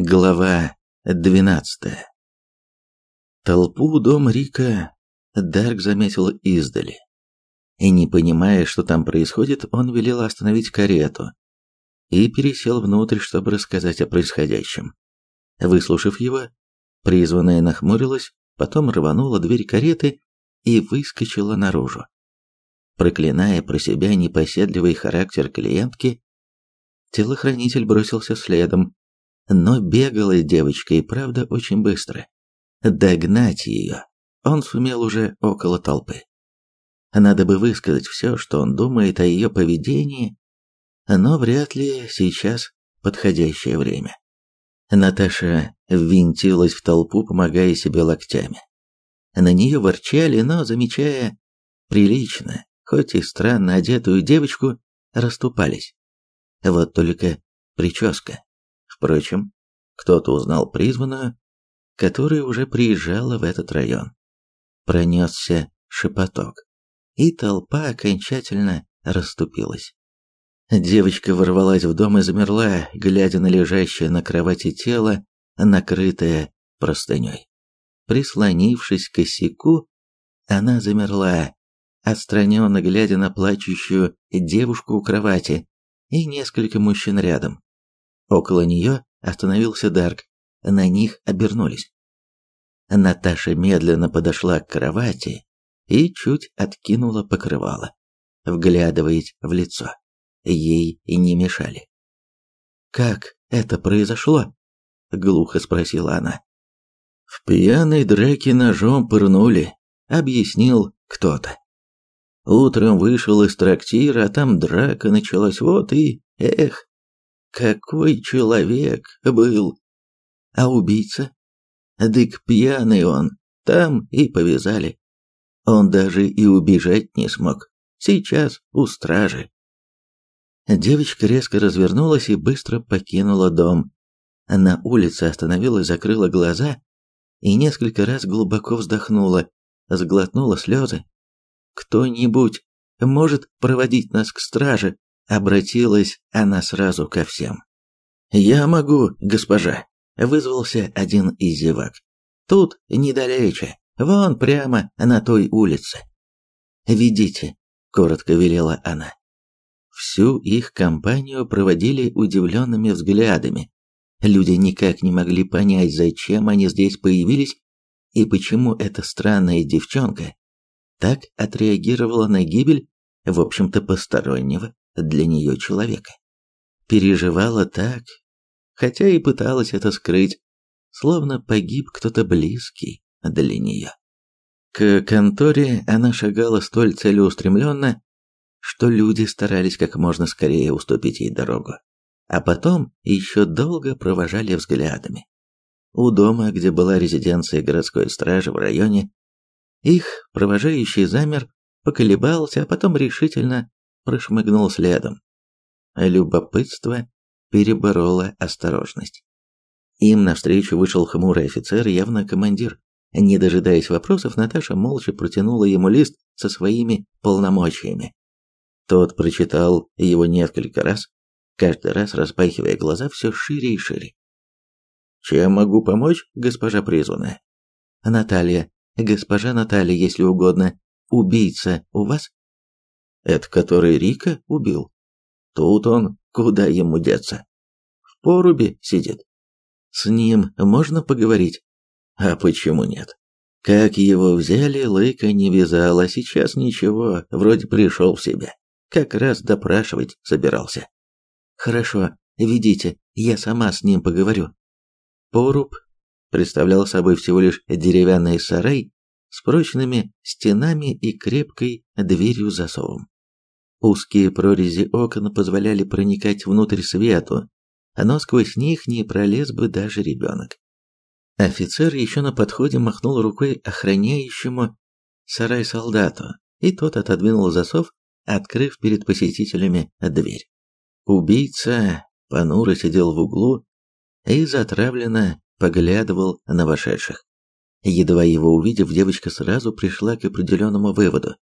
Глава двенадцатая. Толпу у дома Рика Дарк заметил издали. И не понимая, что там происходит, он велел остановить карету и пересел внутрь, чтобы рассказать о происходящем. Выслушав его, призванная нахмурилась, потом рванула дверь кареты и выскочила наружу. Проклиная про себя непоседливый характер клиентки, телохранитель бросился следом, но бегала девочка и правда очень быстро. Догнать ее он сумел уже около толпы. Надо бы высказать все, что он думает о ее поведении, но вряд ли сейчас подходящее время. Наташа ввинтилась в толпу, помогая себе локтями. На нее ворчали, но, замечая прилично, хоть и странно одетую девочку, расступались. Вот только прическа. Впрочем, кто-то узнал призванную, которая уже приезжала в этот район. Пронесся шепоток, и толпа окончательно расступилась. Девочка ворвалась в дом и замерла, глядя на лежащее на кровати тело, накрытое простыней. Прислонившись к косяку, она замерла, отстраненно глядя на плачущую девушку у кровати и несколько мужчин рядом. Около нее остановился Дарк. На них обернулись. Наташа медленно подошла к кровати и чуть откинула покрывало, вглядываясь в лицо. Ей и не мешали. «Как это произошло?» — глухо спросила она. «В пьяной драке ножом пырнули», — объяснил кто-то. Утром вышел из трактира, а там драка началась, вот и... Эх, какой человек был! А убийца? Дык пьяный он, там и повязали. Он даже и убежать не смог. Сейчас у стражи. Девочка резко развернулась и быстро покинула дом. На улице остановилась, закрыла глаза и несколько раз глубоко вздохнула, сглотнула слезы. «Кто-нибудь может проводить нас к страже?» Обратилась она сразу ко всем. «Я могу, госпожа», — вызвался один из зевак. «Тут недалече, вон прямо на той улице». «Ведите», — коротко велела она. Всю их компанию проводили удивленными взглядами. Люди никак не могли понять, зачем они здесь появились и почему эта странная девчонка так отреагировала на гибель, в общем-то, постороннего для нее человека. Переживала так, хотя и пыталась это скрыть, словно погиб кто-то близкий для нее. К конторе она шагала столь целеустремленно, что люди старались как можно скорее уступить ей дорогу, а потом еще долго провожали взглядами. У дома, где была резиденция городской стражи в районе, их провожающий замер, поколебался, а потом решительно прошмыгнул следом. Любопытство перебороло осторожность. Им навстречу вышел хмурый офицер, явно командир. Не дожидаясь вопросов, Наташа молча протянула ему лист со своими полномочиями. Тот прочитал его несколько раз, каждый раз распахивая глаза все шире и шире. «Чем могу помочь, госпожа призванная?» «Наталья, госпожа Наталья, если угодно, убийца у вас?» Это который Рика убил? Тут он, куда ему деться? В порубе сидит. С ним можно поговорить? А почему нет? Как его взяли, Лыка не вязал, а сейчас ничего, вроде пришел в себя. Как раз допрашивать собирался. Хорошо, ведите, я сама с ним поговорю. Поруб представлял собой всего лишь деревянный сарай с прочными стенами и крепкой дверью-засовом. Узкие прорези окон позволяли проникать внутрь свету, но сквозь них не пролез бы даже ребенок. Офицер еще на подходе махнул рукой охраняющему сарай солдату, и тот отодвинул засов, открыв перед посетителями дверь. Убийца понуро сидел в углу и затравленно поглядывал на вошедших. Едва его увидев, девочка сразу пришла к определенному выводу.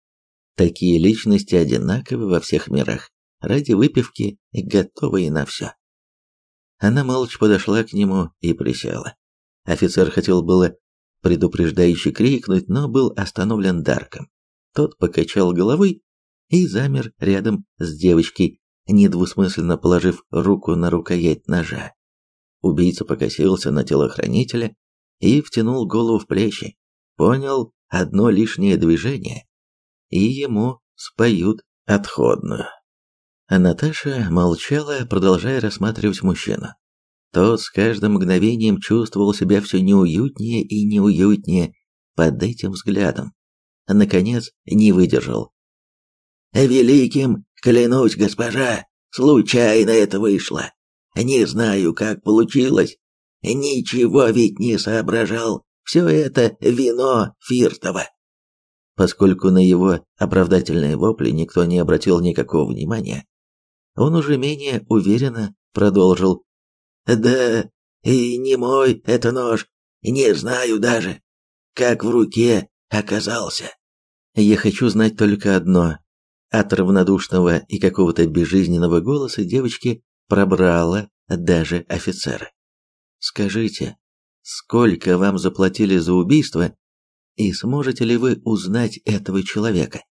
Такие личности одинаковы во всех мирах, ради выпивки готовы и на все. Она молча подошла к нему и присела. Офицер хотел было предупреждающе крикнуть, но был остановлен Дарком. Тот покачал головой и замер рядом с девочкой, недвусмысленно положив руку на рукоять ножа. Убийца покосился на телохранителя и втянул голову в плечи. Понял одно лишнее движение, и ему споют отходную. А Наташа молчала, продолжая рассматривать мужчину. Тот с каждым мгновением чувствовал себя все неуютнее и неуютнее под этим взглядом. Наконец, не выдержал. «Великим, клянусь, госпожа, случайно это вышло. Не знаю, как получилось. Ничего ведь не соображал. Все это вино Фиртова». Поскольку на его оправдательные вопли никто не обратил никакого внимания, он уже менее уверенно продолжил. «Да и не мой это нож, не знаю даже, как в руке оказался. Я хочу знать только одно». От равнодушного и какого-то безжизненного голоса девочки пробрала даже офицера. «Скажите, сколько вам заплатили за убийство, и сможете ли вы узнать этого человека?»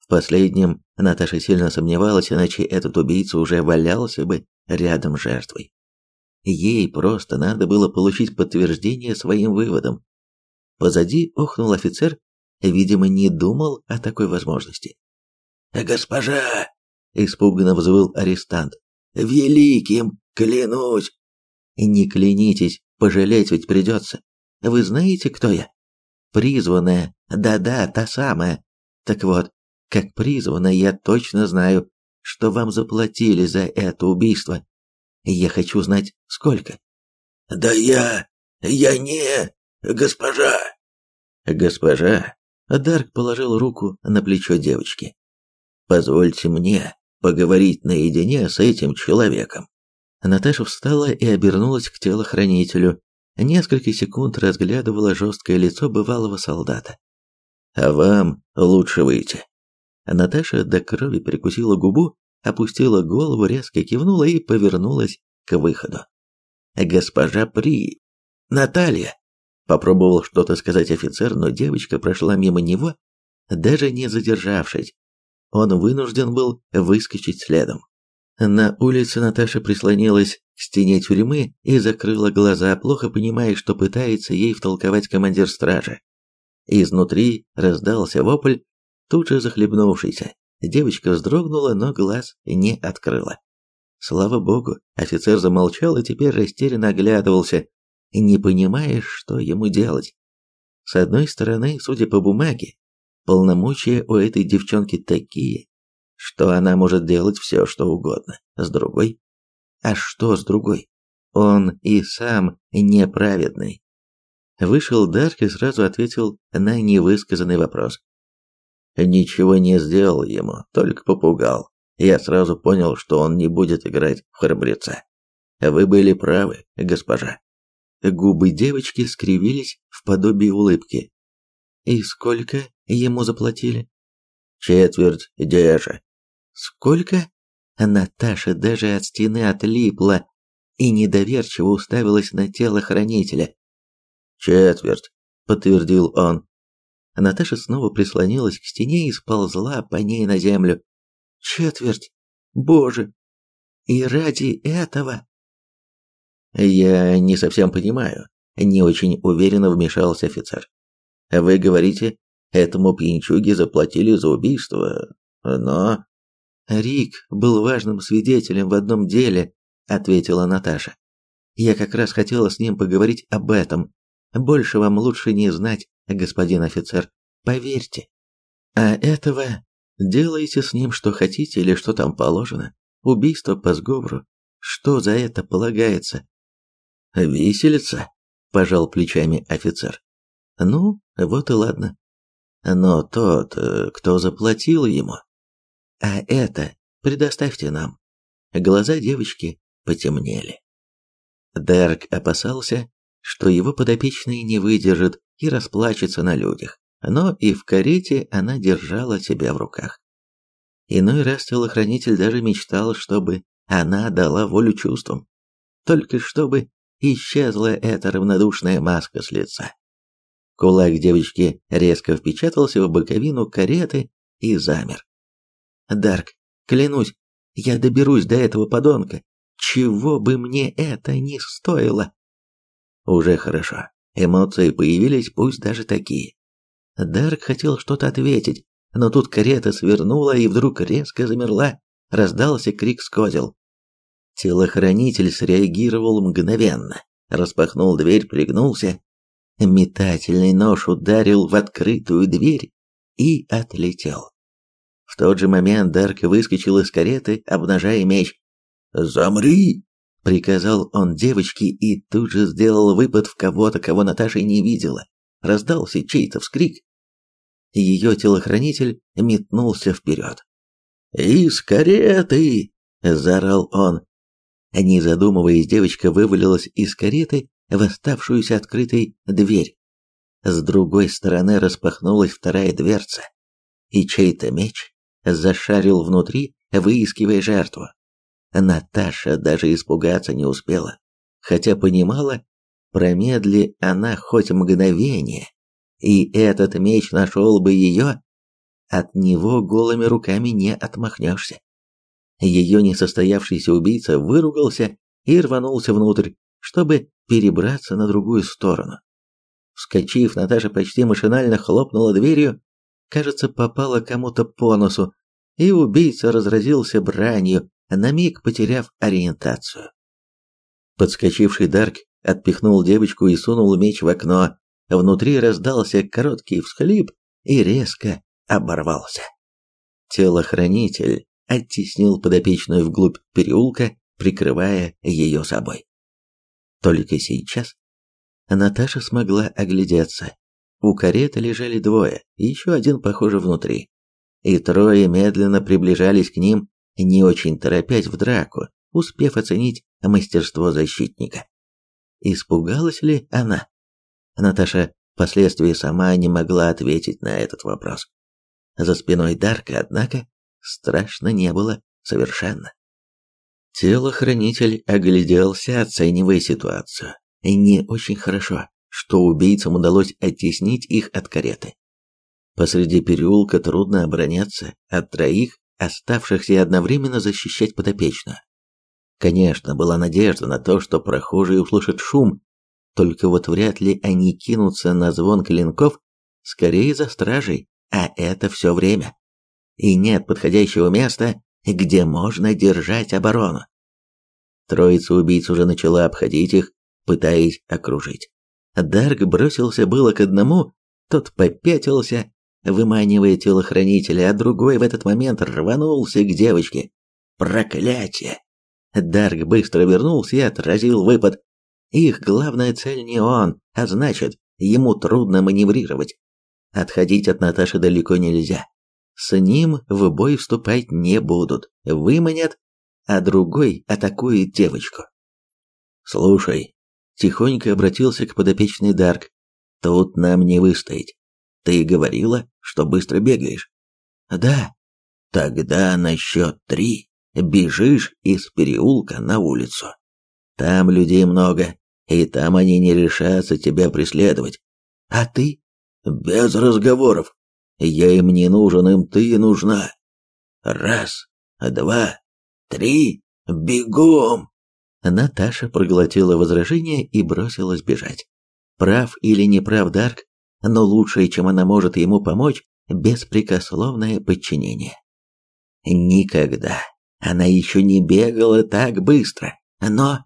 В последнем Наташа сильно сомневалась, иначе этот убийца уже валялся бы рядом с жертвой. Ей просто надо было получить подтверждение своим выводам. Позади охнул офицер, видимо, не думал о такой возможности. «Госпожа!» — испуганно взвыл арестант. «Великим, клянусь!» «Не клянитесь, пожалеть ведь придется. Вы знаете, кто я?» «Призванная, да-да, та самая. Так вот, как призвана, я точно знаю, что вам заплатили за это убийство. Я хочу знать, сколько. Да я... я не... госпожа. Госпожа. Дарк положил руку на плечо девочки. Позвольте мне поговорить наедине с этим человеком. Наташа встала и обернулась к телохранителю. Несколько секунд разглядывала жесткое лицо бывалого солдата. «А вам лучше выйти», Наташа до крови прикусила губу, опустила голову, резко кивнула и повернулась к выходу. «Госпожа При... Наталья!» Попробовал что-то сказать офицер, но девочка прошла мимо него, даже не задержавшись. Он вынужден был выскочить следом. На улице Наташа прислонилась к стене тюрьмы и закрыла глаза, плохо понимая, что пытается ей втолковать командир стражи. Изнутри раздался вопль, Тут же захлебнувшийся, девочка вздрогнула, но глаз не открыла. Слава богу, офицер замолчал и теперь растерянно оглядывался, не понимая, что ему делать. С одной стороны, судя по бумаге, полномочия у этой девчонки такие, что она может делать все, что угодно. С другой? А что с другой? Он и сам неправедный. Вышел Дарк и сразу ответил на невысказанный вопрос. Ничего не сделал ему, только попугал. Я сразу понял, что он не будет играть в храбреца. Вы были правы, госпожа. Губы девочки скривились в подобии улыбки. И сколько ему заплатили? Четверть дежа. Сколько? Наташа даже от стены отлипла и недоверчиво уставилась на тело хранителя. Четверть, подтвердил он. Наташа снова прислонилась к стене и сползла по ней на землю. Четверть! Боже! И ради этого... Я не совсем понимаю, не очень уверенно вмешался офицер. Вы говорите, этому пьянчуге заплатили за убийство, но... Рик был важным свидетелем в одном деле, ответила Наташа. Я как раз хотела с ним поговорить об этом. Больше вам лучше не знать господин офицер, поверьте. А этого делайте с ним что хотите или что там положено. Убийство по сговору. Что за это полагается? Виселица, пожал плечами офицер. Ну, вот и ладно. Но тот, э, кто заплатил ему. А это предоставьте нам. Глаза девочки потемнели. Дерк опасался, что его подопечный не выдержит и расплачется на людях, но и в карете она держала себя в руках. Иной раз телохранитель даже мечтал, чтобы она дала волю чувствам. только чтобы исчезла эта равнодушная маска с лица. Кулак девочки резко впечатался в боковину кареты и замер. «Дарк, клянусь, я доберусь до этого подонка, чего бы мне это ни стоило!» «Уже хорошо. Эмоции появились, пусть даже такие». Дарк хотел что-то ответить, но тут карета свернула и вдруг резко замерла, раздался крик с. Телохранитель среагировал мгновенно, распахнул дверь, пригнулся. Метательный нож ударил в открытую дверь и отлетел. В тот же момент Дарк выскочил из кареты, обнажая меч. «Замри!» — приказал он девочке и тут же сделал выпад в кого-то, кого Наташа не видела. Раздался чей-то вскрик. Ее телохранитель метнулся вперед. «Из кареты!» — заорал он. Не задумываясь, девочка вывалилась из кареты в оставшуюся открытой дверь. С другой стороны распахнулась вторая дверца, и чей-то меч зашарил внутри, выискивая жертву. Наташа даже испугаться не успела, хотя понимала, промедли она хоть мгновение, и этот меч нашел бы ее, от него голыми руками не отмахнешься. Ее несостоявшийся убийца выругался и рванулся внутрь, чтобы перебраться на другую сторону. Вскочив, Наташа почти машинально хлопнула дверью, кажется, попала кому-то по носу, и убийца разразился бранью, на миг потеряв ориентацию. Подскочивший Дарк отпихнул девочку и сунул меч в окно. Внутри раздался короткий всхлип и резко оборвался. Телохранитель оттеснил подопечную вглубь переулка, прикрывая ее собой. Только сейчас Наташа смогла оглядеться. У кареты лежали двое, еще один, похоже, внутри. И трое медленно приближались к ним, не очень торопясь в драку, успев оценить мастерство защитника. Испугалась ли она? Наташа впоследствии сама не могла ответить на этот вопрос. За спиной Дарка, однако, страшно не было совершенно. Телохранитель огляделся, оценивая ситуацию. Не очень хорошо, что убийцам удалось оттеснить их от кареты. Посреди переулка трудно обороняться от троих, оставшихся одновременно защищать подопечную. Конечно, была надежда на то, что прохожие услышат шум, только вот вряд ли они кинутся на звон клинков, скорее за стражей, а это все время и нет подходящего места, где можно держать оборону. Троица убийц уже начала обходить их, пытаясь окружить. Дарк бросился было к одному, тот попятился, выманивая телохранителя, а другой в этот момент рванулся к девочке. Проклятие! Дарк быстро вернулся и отразил выпад. Их главная цель не он, а значит, ему трудно маневрировать. Отходить от Наташи далеко нельзя. С ним в бой вступать не будут, выманят, а другой атакует девочку. «Слушай», — тихонько обратился к подопечной Дарк, — «тут нам не выстоять. Ты говорила, что быстро бегаешь?» «Да». «Тогда на счет три бежишь из переулка на улицу. Там людей много, и там они не решатся тебя преследовать. А ты?» «Без разговоров. Я им не нужен, им ты нужна. Раз, два, три, бегом!» Наташа проглотила возражение и бросилась бежать. Прав или не прав Дарк, но лучшее, чем она может ему помочь, беспрекословное подчинение. Никогда она еще не бегала так быстро, но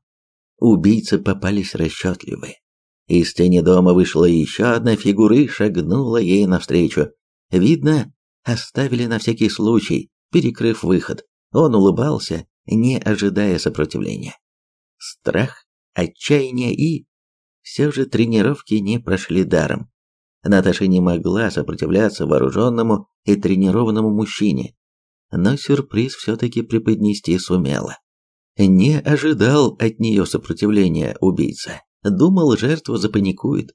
убийцы попались расчетливые. Из тени дома вышла еще одна фигура и шагнула ей навстречу. Видно, оставили на всякий случай, перекрыв выход. Он улыбался, не ожидая сопротивления. Страх, отчаяние и... Все же тренировки не прошли даром. Наташа не могла сопротивляться вооруженному и тренированному мужчине, но сюрприз все-таки преподнести сумела. Не ожидал от нее сопротивления убийца. Думал, жертва запаникует.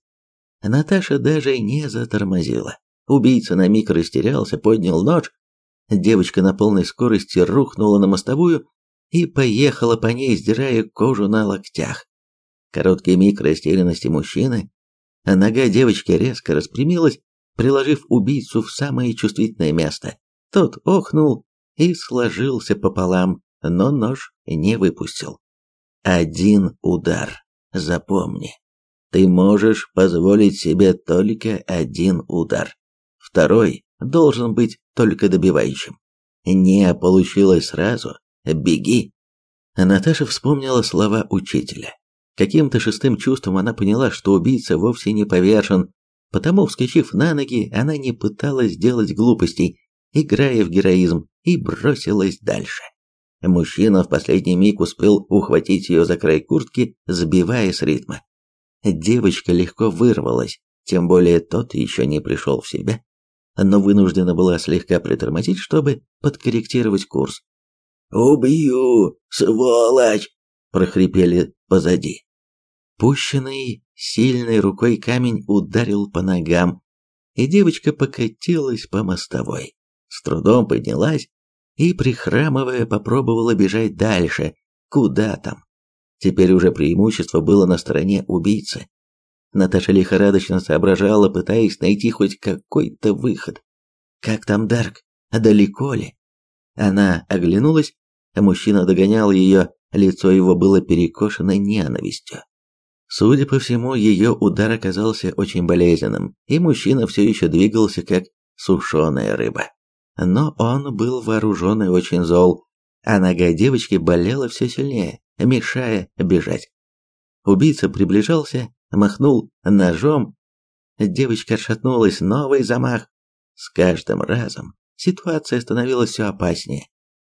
Наташа даже не затормозила. Убийца на миг растерялся, поднял нож. Девочка на полной скорости рухнула на мостовую и поехала по ней, сдирая кожу на локтях. Короткий миг растерянности мужчины, а нога девочки резко распрямилась, приложив убийцу в самое чувствительное место. Тот охнул и сложился пополам, но нож не выпустил. Один удар. Запомни. Ты можешь позволить себе только один удар. Второй должен быть только добивающим. Не получилось сразу. Беги. Наташа вспомнила слова учителя. Каким-то шестым чувством она поняла, что убийца вовсе не повержен, потому, вскочив на ноги, она не пыталась сделать глупостей, играя в героизм, и бросилась дальше. Мужчина в последний миг успел ухватить ее за край куртки, сбивая с ритма. Девочка легко вырвалась, тем более тот еще не пришел в себя, но вынуждена была слегка притормозить, чтобы подкорректировать курс. «Убью, сволочь!» – прохрипели позади. Пущенный сильной рукой камень ударил по ногам, и девочка покатилась по мостовой. С трудом поднялась и, прихрамывая, попробовала бежать дальше. Куда там? Теперь уже преимущество было на стороне убийцы. Наташа лихорадочно соображала, пытаясь найти хоть какой-то выход. Как там Дарк? Далеко ли? Она оглянулась, а мужчина догонял ее, лицо его было перекошено ненавистью. Судя по всему, ее удар оказался очень болезненным, и мужчина все еще двигался как сушеная рыба. Но он был вооружен и очень зол, а нога девочки болела все сильнее, мешая бежать. Убийца приближался, махнул ножом. Девочка отшатнулась, новый замах. С каждым разом ситуация становилась все опаснее.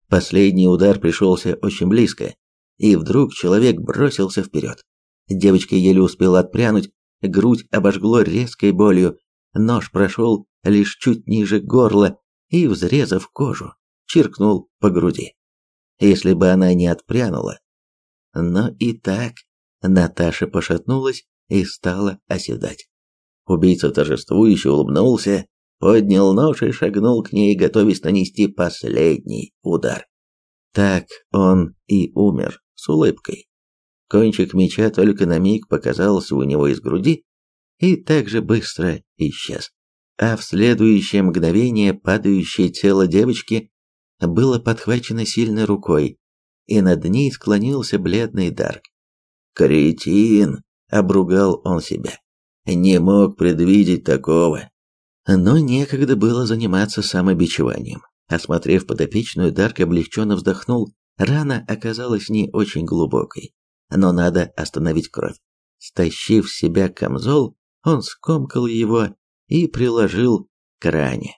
Последний удар пришелся очень близко, и вдруг человек бросился вперед. Девочка еле успела отпрянуть, грудь обожгло резкой болью, нож прошел лишь чуть ниже горла и, взрезав кожу, чиркнул по груди. Если бы она не отпрянула. Но и так Наташа пошатнулась и стала оседать. Убийца торжествующе улыбнулся, поднял нож и шагнул к ней, готовясь нанести последний удар. Так он и умер с улыбкой. Кончик меча только на миг показался у него из груди и так же быстро исчез. А в следующее мгновение падающее тело девочки было подхвачено сильной рукой, и над ней склонился бледный Дарк. «Кретин!» — обругал он себя. «Не мог предвидеть такого». Но некогда было заниматься самобичеванием. Осмотрев подопечную, Дарк облегченно вздохнул. Рана оказалась не очень глубокой но надо остановить кровь. Стащив с себя камзол, он скомкал его и приложил к ране.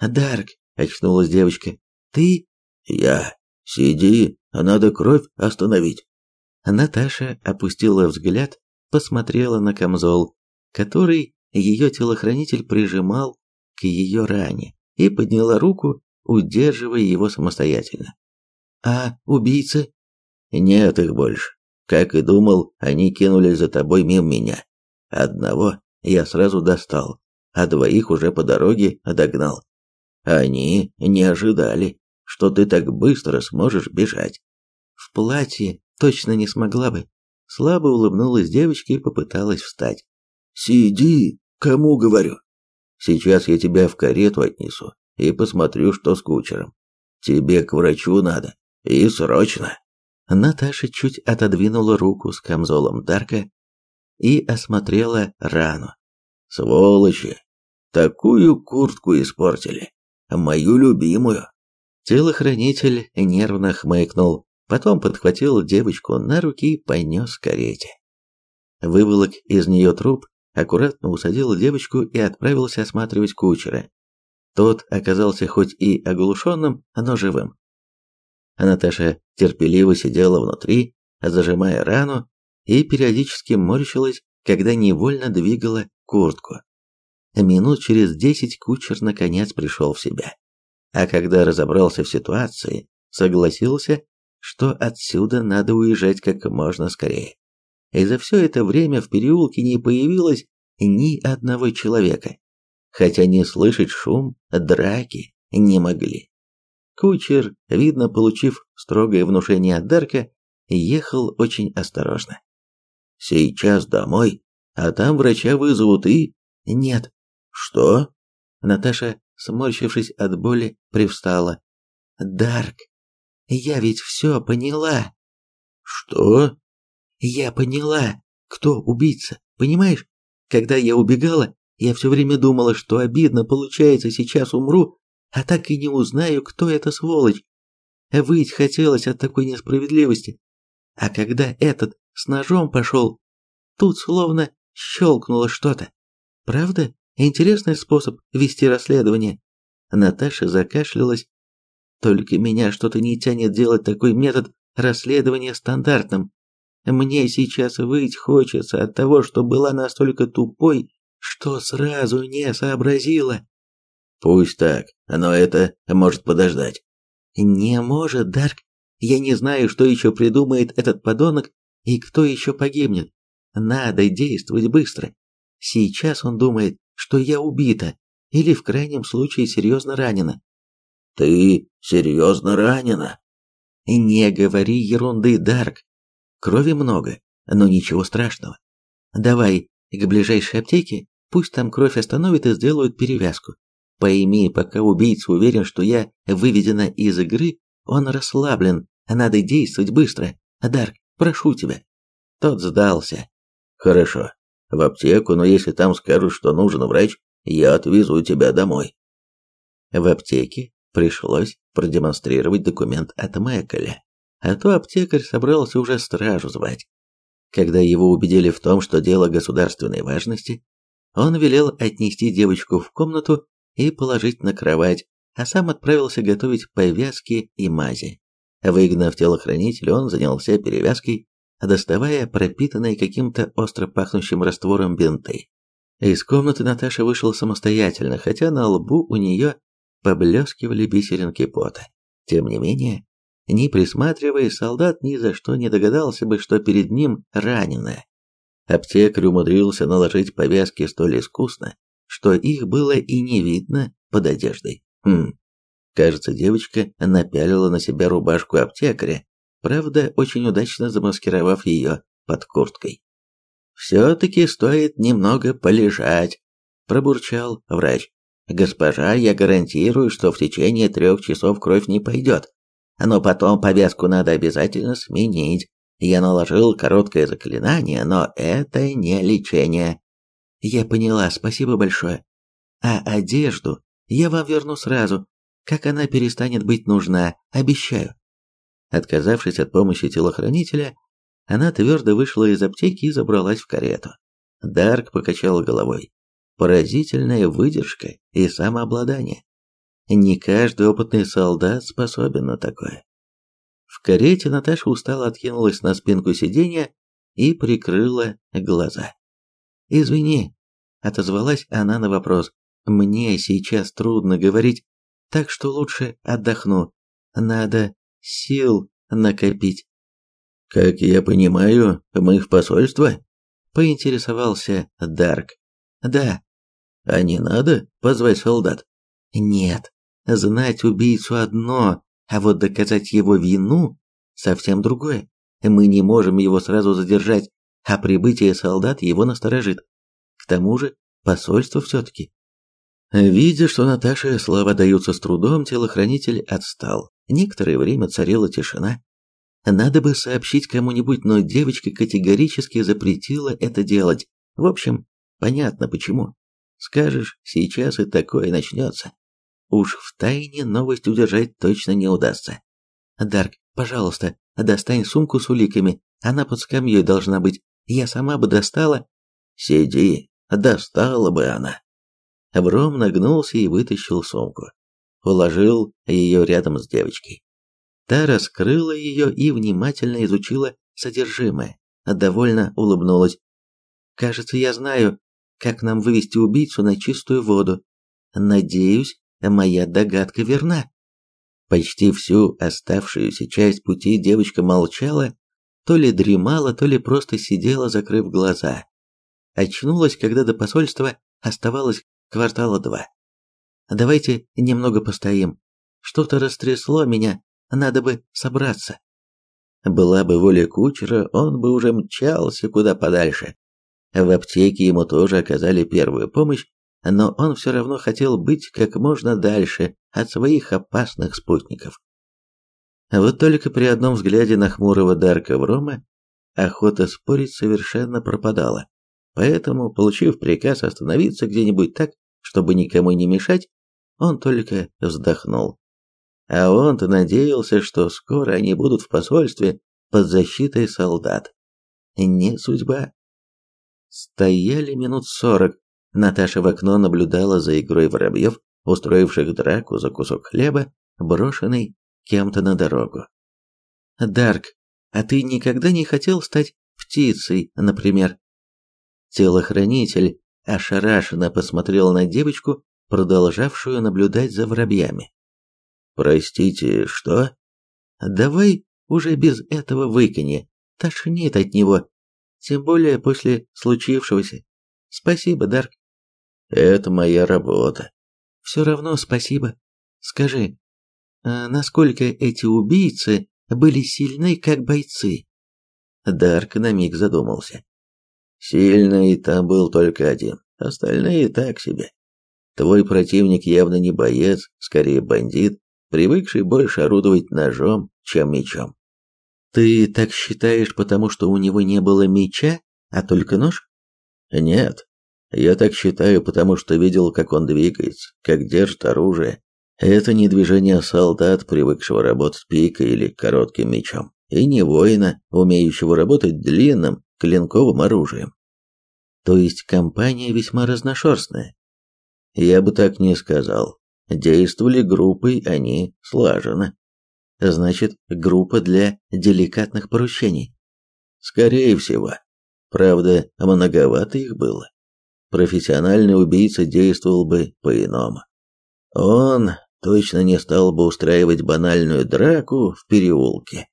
«Дарк!» — очнулась девочка. «Ты?» «Я. Сиди, надо кровь остановить». Наташа опустила взгляд, посмотрела на камзол, который ее телохранитель прижимал к ее ране, и подняла руку, удерживая его самостоятельно. «А убийцы?» «Нет их больше. Как и думал, они кинулись за тобой мимо меня. Одного я сразу достал, а двоих уже по дороге догнал. Они не ожидали, что ты так быстро сможешь бежать. В платье точно не смогла бы. Слабо улыбнулась девочка и попыталась встать. Сиди, кому говорю. Сейчас я тебя в карету отнесу и посмотрю, что с кучером. Тебе к врачу надо. И срочно. Наташа чуть отодвинула руку с камзолом Дарка и осмотрела рану. «Сволочи! Такую куртку испортили! Мою любимую!» Телохранитель нервно хмыкнул, потом подхватил девочку на руки и понес к карете. Выволок из нее труп, аккуратно усадил девочку и отправился осматривать кучера. Тот оказался хоть и оглушенным, но живым. А Наташа терпеливо сидела внутри, зажимая рану, и периодически морщилась, когда невольно двигала куртку. Минут через десять кучер наконец пришел в себя. А когда разобрался в ситуации, согласился, что отсюда надо уезжать как можно скорее. И за все это время в переулке не появилось ни одного человека, хотя не слышать шум драки не могли. Кучер, видно, получив строгое внушение от Дарка, ехал очень осторожно. «Сейчас домой, а там врача вызовут и...» «Нет». «Что?» Наташа, сморщившись от боли, привстала. «Дарк, я ведь все поняла». «Что?» «Я поняла, кто убийца, понимаешь? Когда я убегала, я все время думала, что обидно получается, сейчас умру, а так и не узнаю, кто эта сволочь. Выть хотелось от такой несправедливости. А когда этот с ножом пошел, тут словно щелкнуло что-то. Правда? Интересный способ вести расследование. Наташа закашлялась. Только меня что-то не тянет делать такой метод расследования стандартным. Мне сейчас выть хочется от того, что была настолько тупой, что сразу не сообразила. Пусть так, но это может подождать. Не может, Дарк. Я не знаю, что еще придумает этот подонок и кто еще погибнет. Надо действовать быстро. Сейчас он думает, что я убита или в крайнем случае серьезно ранена. Ты серьезно ранена? Не говори ерунды, Дарк. Крови много, но ничего страшного. Давай к ближайшей аптеке, пусть там кровь остановит и сделают перевязку. Пойми, пока убийца уверен, что я выведена из игры, он расслаблен, надо действовать быстро. Дарк, прошу тебя. Тот сдался. Хорошо. В аптеку, но если там скажут, что нужен врач, я отвезу тебя домой. В аптеке пришлось продемонстрировать документ от Мэкколя, а то аптекарь собрался уже стражу звать. Когда его убедили в том, что дело государственной важности, он велел отнести девочку в комнату и положить на кровать, а сам отправился готовить повязки и мази. Выгнав телохранителя, он занялся перевязкой, доставая пропитанные каким-то остро пахнущим раствором бинты. Из комнаты Наташа вышла самостоятельно, хотя на лбу у нее поблескивали бисеринки пота. Тем не менее, не присматриваясь, солдат ни за что не догадался бы, что перед ним раненая. Аптекарь умудрился наложить повязки столь искусно, что их было и не видно под одеждой. Хм. Кажется, девочка напялила на себя рубашку аптекаря, правда, очень удачно замаскировав ее под курткой. «Все-таки стоит немного полежать», – пробурчал врач. «Госпожа, я гарантирую, что в течение трех часов кровь не пойдет, но потом повязку надо обязательно сменить. Я наложил короткое заклинание, но это не лечение. Я поняла, спасибо большое. А одежду я вам верну сразу, как она перестанет быть нужна, обещаю. Отказавшись от помощи телохранителя, она твердо вышла из аптеки и забралась в карету. Дарк покачал головой. Поразительная выдержка и самообладание. Не каждый опытный солдат способен на такое. В карете Наташа устало откинулась на спинку сиденья и прикрыла глаза. «Извини», — отозвалась она на вопрос. «Мне сейчас трудно говорить, так что лучше отдохну. Надо сил накопить». «Как я понимаю, мы в посольство?» — поинтересовался Дарк. «Да». «А не надо позвать солдат?» «Нет. Знать убийцу одно, а вот доказать его вину совсем другое. Мы не можем его сразу задержать, а прибытие солдат его насторожит. К тому же, посольство все-таки. Видя, что Наташе слова даются с трудом, телохранитель отстал. Некоторое время царила тишина. Надо бы сообщить кому-нибудь, но девочка категорически запретила это делать. В общем, понятно почему. Скажешь, сейчас и такое начнется. Уж в тайне новость удержать точно не удастся. Дарк, пожалуйста, достань сумку с уликами. Она под скамьей должна быть. Я сама бы достала. Сиди, достала бы она. Бром нагнулся и вытащил сумку. Уложил ее рядом с девочкой. Та раскрыла ее и внимательно изучила содержимое. Довольно улыбнулась. «Кажется, я знаю, как нам вывести убийцу на чистую воду. Надеюсь, моя догадка верна». Почти всю оставшуюся часть пути девочка молчала, то ли дремала, то ли просто сидела, закрыв глаза. Очнулась, когда до посольства оставалось квартала два. «Давайте немного постоим. что-то растрясло меня, надо бы собраться. Была бы воля кучера, он бы уже мчался куда подальше. В аптеке ему тоже оказали первую помощь, но он все равно хотел быть как можно дальше от своих опасных спутников. Вот только при одном взгляде на хмурого Дарка Врома охота спорить совершенно пропадала. Поэтому, получив приказ остановиться где-нибудь так, чтобы никому не мешать, он только вздохнул. А он-то надеялся, что скоро они будут в посольстве под защитой солдат. Не судьба. Стояли минут сорок. Наташа в окно наблюдала за игрой воробьев, устроивших драку за кусок хлеба, брошенный кем-то на дорогу. «Дарк, а ты никогда не хотел стать птицей, например?» Телохранитель ошарашенно посмотрел на девочку, продолжавшую наблюдать за воробьями. «Простите, что?» «Давай уже без этого выканья. Тошнит от него. Тем более после случившегося. Спасибо, Дарк». «Это моя работа». «Все равно спасибо. Скажи, а насколько эти убийцы были сильны, как бойцы?» Дарк на миг задумался. Сильный там был только один, остальные так себе. Твой противник явно не боец, скорее бандит, привыкший больше орудовать ножом, чем мечом. Ты так считаешь, потому что у него не было меча, а только нож? Нет. Я так считаю, потому что видел, как он двигается, как держит оружие. Это не движение солдат, привыкшего работать пикой или коротким мечом, и не воина, умеющего работать длинным клинковым оружием. То есть компания весьма разношерстная. Я бы так не сказал. Действовали группой они слаженно. Значит, группа для деликатных поручений. Скорее всего. Правда, многовато их было. Профессиональный убийца действовал бы по-иному. Он точно не стал бы устраивать банальную драку в переулке.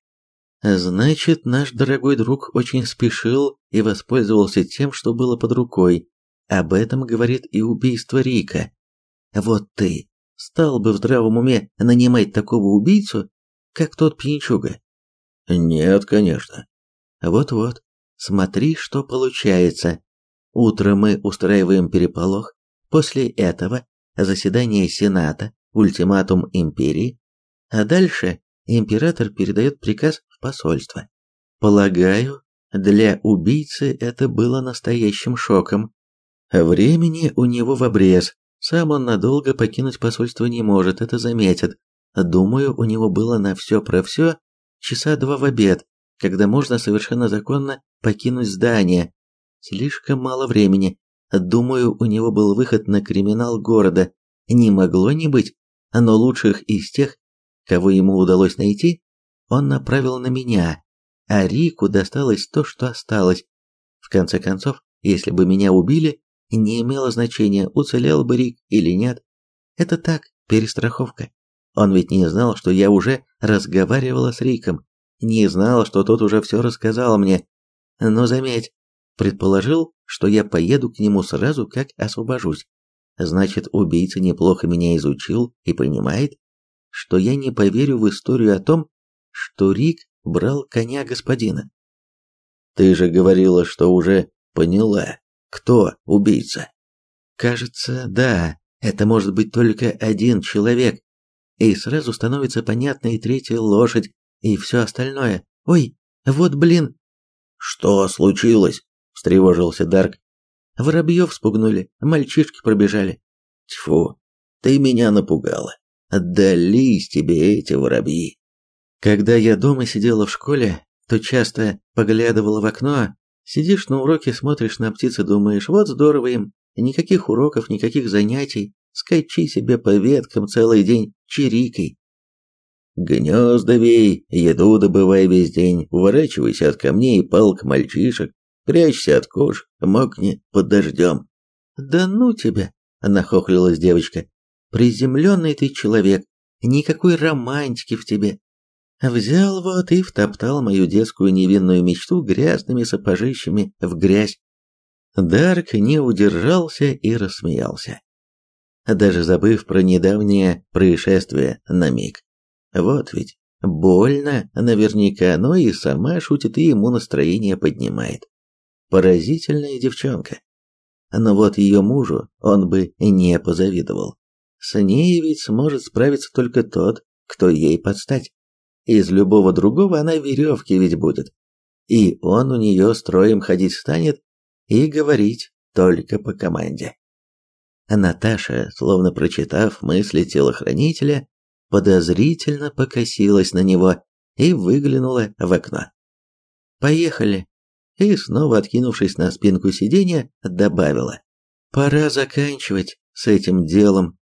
Значит, наш дорогой друг очень спешил и воспользовался тем, что было под рукой, об этом говорит и убийство Рика. Вот ты стал бы в здравом уме нанимать такого убийцу, как тот пьянчуга? Нет, конечно. Вот-вот. Смотри, что получается. Утром мы устраиваем переполох. После этого заседание Сената, ультиматум империи, а дальше император передает приказ в посольство. Полагаю, для убийцы это было настоящим шоком. Времени у него в обрез. Сам он надолго покинуть посольство не может, это заметят. Думаю, у него было на все про все часа два в обед, когда можно совершенно законно покинуть здание. Слишком мало времени. Думаю, у него был выход на криминал города. Не могло не быть, но лучших из тех, кого ему удалось найти, он направил на меня, а Рику досталось то, что осталось. В конце концов, если бы меня убили, не имело значения, уцелел бы Рик или нет. Это так, перестраховка. Он ведь не знал, что я уже разговаривала с Риком, не знал, что тот уже все рассказал мне. Но заметь, предположил, что я поеду к нему сразу, как освобожусь. Значит, убийца неплохо меня изучил и понимает, что я не поверю в историю о том, что Рик брал коня господина. Ты же говорила, что уже поняла. Кто убийца? Кажется, да, это может быть только один человек. И сразу становится понятна и третья лошадь, и все остальное. Ой, вот блин. Что случилось? Встревожился Дарк. Воробьев спугнули, мальчишки пробежали. Тьфу, ты меня напугала. Отдались тебе эти воробьи. Когда я дома сидела в школе, то часто поглядывала в окно Сидишь на уроке, смотришь на птиц и думаешь, вот здорово им, никаких уроков, никаких занятий, скачи себе по веткам целый день, чирикай. Гнезда вей, еду добывай весь день, уворачивайся от камней и палк мальчишек, прячься от кож, мокни под дождем. Да ну тебя, нахохлилась девочка, приземленный ты человек, никакой романтики в тебе, Взял вот и втоптал мою детскую невинную мечту грязными сапожищами в грязь. Дарк не удержался и рассмеялся. даже забыв про недавнее происшествие на миг. Вот ведь больно наверняка, но и сама шутит и ему настроение поднимает. Поразительная девчонка. Но вот ее мужу он бы не позавидовал. С ней ведь сможет справиться только тот, кто ей подстать. Из любого другого она веревки ведь будет. И он у нее строем ходить станет и говорить только по команде. Наташа, словно прочитав мысли телохранителя, подозрительно покосилась на него и выглянула в окно. «Поехали!» И снова, откинувшись на спинку сиденья, добавила. «Пора заканчивать с этим делом